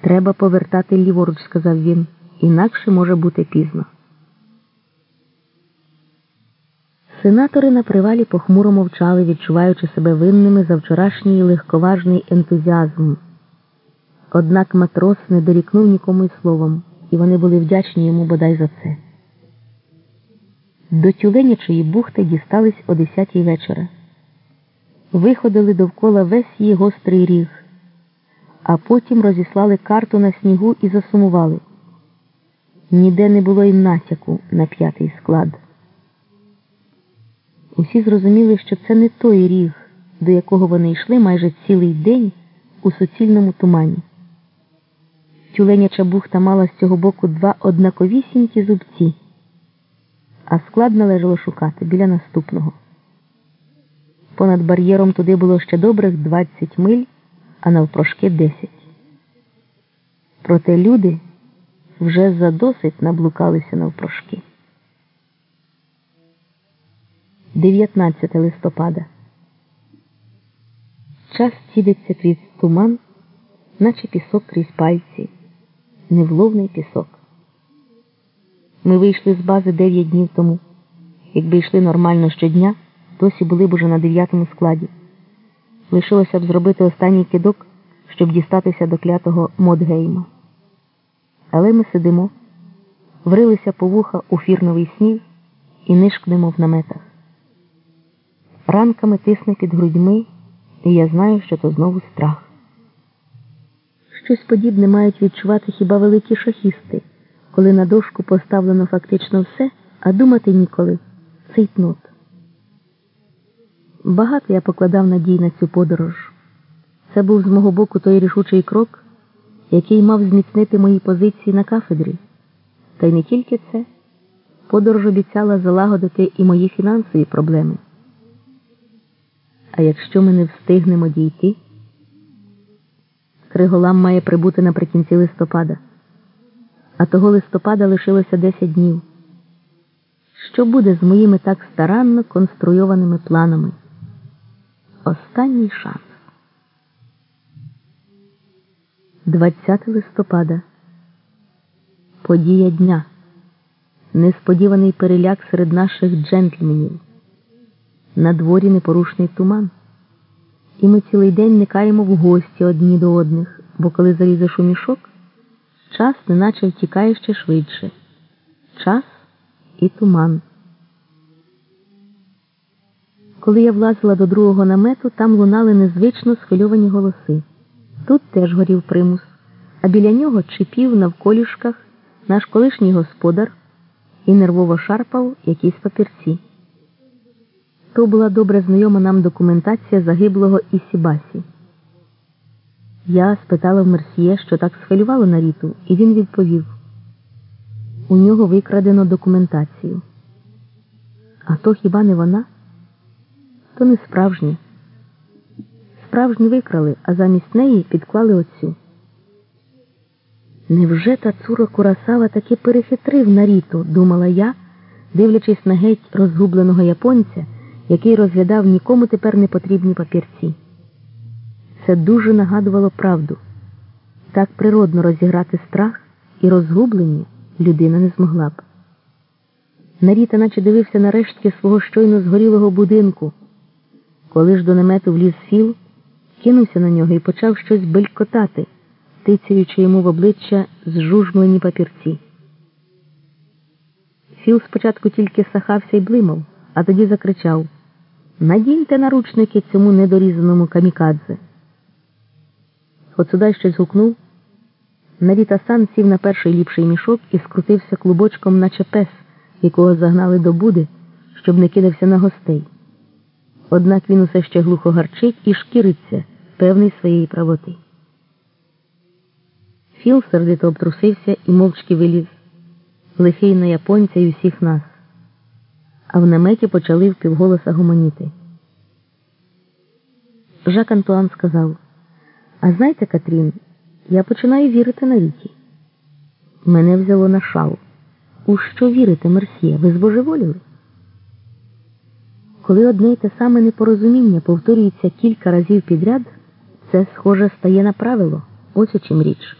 Треба повертати ліворуч, сказав він, інакше може бути пізно. Сенатори на привалі похмуро мовчали, відчуваючи себе винними за вчорашній легковажний ентузіазм. Однак матрос не дорікнув нікому й словом, і вони були вдячні йому бодай за це. До тюленячої бухти дістались о десятій вечора. Виходили довкола весь її гострий ріг, а потім розіслали карту на снігу і засумували. Ніде не було й натяку на п'ятий склад. Усі зрозуміли, що це не той ріг, до якого вони йшли майже цілий день у суцільному тумані. Тюленяча бухта мала з цього боку два однаковісінькі зубці, а склад належало шукати біля наступного. Понад бар'єром туди було ще добрих 20 миль, а навпрошки 10. Проте люди вже задосить наблукалися навпрошки. 19 листопада. Час цідиться крізь туман, наче пісок крізь пальці, невловний пісок. Ми вийшли з бази 9 днів тому. Якби йшли нормально щодня, досі були б уже на дев'ятому складі. Лишилося б зробити останній кидок, щоб дістатися до клятого Модгейма. Але ми сидимо, врилися по вуха у фірновий сніг і нишкнемо в наметах. Ранками тисне під грудьми, і я знаю, що то знову страх. Щось подібне мають відчувати хіба великі шахісти, коли на дошку поставлено фактично все, а думати ніколи цейтнот. Багато я покладав надій на цю подорож. Це був з мого боку той рішучий крок, який мав зміцнити мої позиції на кафедрі. Та й не тільки це. Подорож обіцяла залагодити і мої фінансові проблеми. А якщо ми не встигнемо дійти, Криголам має прибути наприкінці листопада, а того листопада лишилося 10 днів. Що буде з моїми так старанно конструйованими планами? Останній шанс. 20 листопада. Подія дня. Несподіваний переляк серед наших джентльменів. На дворі непорушний туман. І ми цілий день никаємо в гості одні до одних, бо коли залізеш у мішок, час неначе втікає ще швидше. Час і туман. Коли я влазила до другого намету, там лунали незвично схвильовані голоси. Тут теж горів примус, а біля нього чіпів навколішках наш колишній господар і нервово шарпав якісь папірці. То була добре знайома нам документація загиблого Ісібасі. Я спитала в Мерсьє, що так схвилювало Наріту, і він відповів: у нього викрадено документацію. А то хіба не вона? То не справжнє. Справжню викрали, а замість неї підклали оцю. Невже та цура Курасава таки перехитрив Наріту, думала я, дивлячись на геть розгубленого японця який розглядав нікому тепер не потрібні папірці. Це дуже нагадувало правду. Так природно розіграти страх і розгублення людина не змогла б. Наріта наче дивився на рештки свого щойно згорілого будинку. Коли ж до намету вліз філ, кинувся на нього і почав щось белькотати, тицяючи йому в обличчя зжужмлені папірці. Філ спочатку тільки сахався і блимав, а тоді закричав Надіньте наручники цьому недорізаному камікадзе. Хоцудай щось гукнув. Наріта сан сів на перший ліпший мішок і скрутився клубочком, наче пес, якого загнали до буди, щоб не кидався на гостей. Однак він усе ще глухо гарчить і шкіриться, певний своєї правоти. Філ сердито обтрусився і мовчки виліз, лихий на японця і усіх нас а в наметі почали впівголоса гомоніти. Жак Антуан сказав: А знаєте, Катрін, я починаю вірити на віки. Мене взяло на шал. У що вірите, Мерсьє? Ви збожеволіли? Коли одне й те саме непорозуміння повторюється кілька разів підряд, це схоже стає на правило. Ось у чим річ.